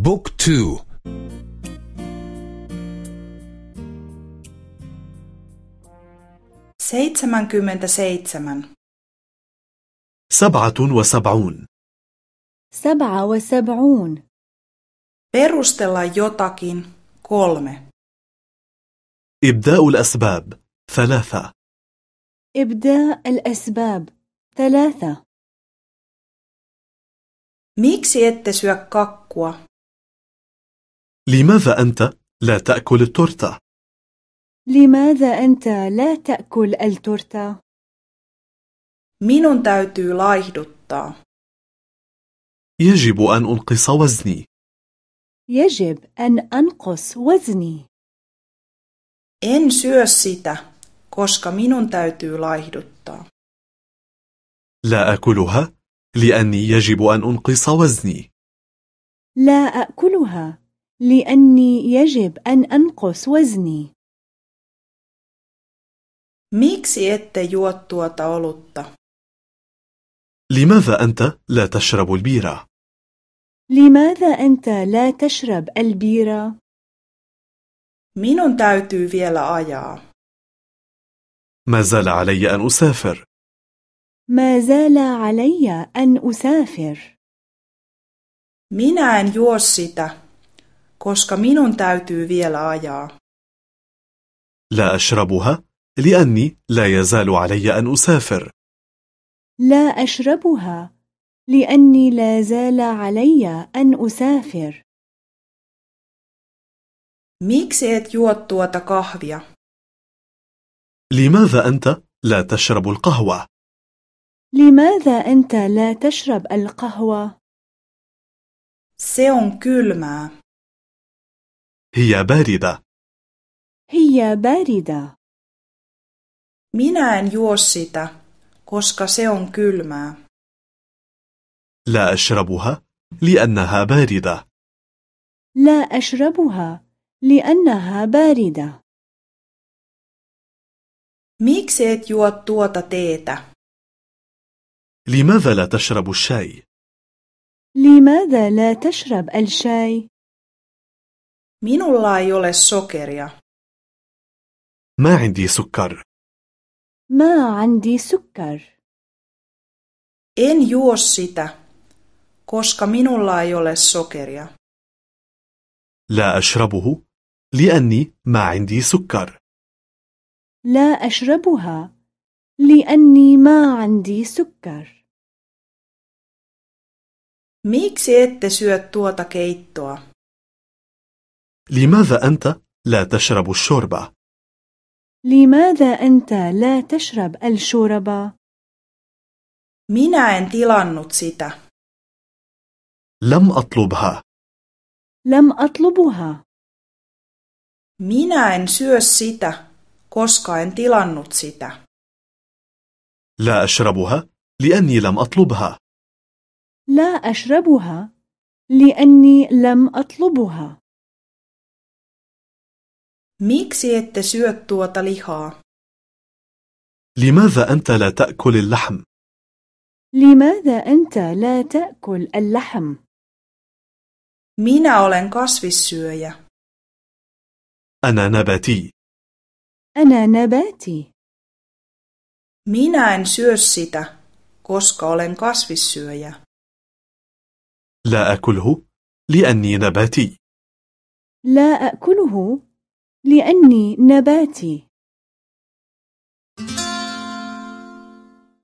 بوك تو seitsemänkymmentä seitsemän سبعة وسبعون سبعة وسبعون perustella jotakin kolme إبداء الأسباب ثلاثة إبداء الأسباب ثلاثة miksi ette syö kakkua لماذا أنت لا تأكل التورتة؟ لماذا أنت لا تأكل التورتة؟ minun täytyy laihduttaa. يجب أن أنقص وزني. يجب أن أنقص وزني. En syö sitä koska minun täytyy laihduttaa. لا أكلها لأني يجب أن أنقص وزني. لا أكلها لأني يجب أن أنقص وزني. Miksi ette juo tuota olutta? لماذا أنت لا تشرب البيرة؟ لماذا أنت لا تشرب البيرة؟ minun täytyy vielä ajaa. ما زال علي أن أسافر. ما زال علي أن أسافر. Minä en juo sitä. Koska minun täytyy vielä ajaa. لا أشربها لأني لا يزال علي أن أسافر. لا أشربها لأني لا زال علي أن أسافر. Miksi et juo tuota kahvia? لماذا أنت لا تشرب القهوة؟ لماذا أنت لا تشرب القهوة؟ se on kylmää. هي باردة. هي باردة. Minä en juo sitä koska se on kylmää. لا أشربها لأنها باردة. لا أشربها لأنها باردة. Miksi et juo tuota teetä? لماذا لا تشرب الشاي؟ لماذا لا تشرب الشاي؟ minulla ei ole sokeria ما عندي سكر ما عندي سكر en juo sitä koska minulla ei ole sokeria لا أشربه لأني ما عندي سكر لا أشربها لأني ما عندي سكر miksi ette syö tuota keittoa لماذا أنت لا تشرب الشوربة؟ لماذا أنت لا تشرب الشوربة؟ minä en tilannut sitä. لم أطلبها. لم أطلبها. Minä en syö sitä koska en tilannut sitä. لا أشربها لأني لم أطلبها. لا أشربها لأني لم أطلبها. Miksi ette syö tuota lihaa? لماذا أنت لا تأكل اللحم؟ لماذا أنت لا تأكل اللحم؟ minä olen kasvissyöjä. أنا نباتي. أنا نباتي. Minä en syö sitä koska olen kasvissyöjä. لا أكله لأني نباتي. لا أكله لأني نباتي.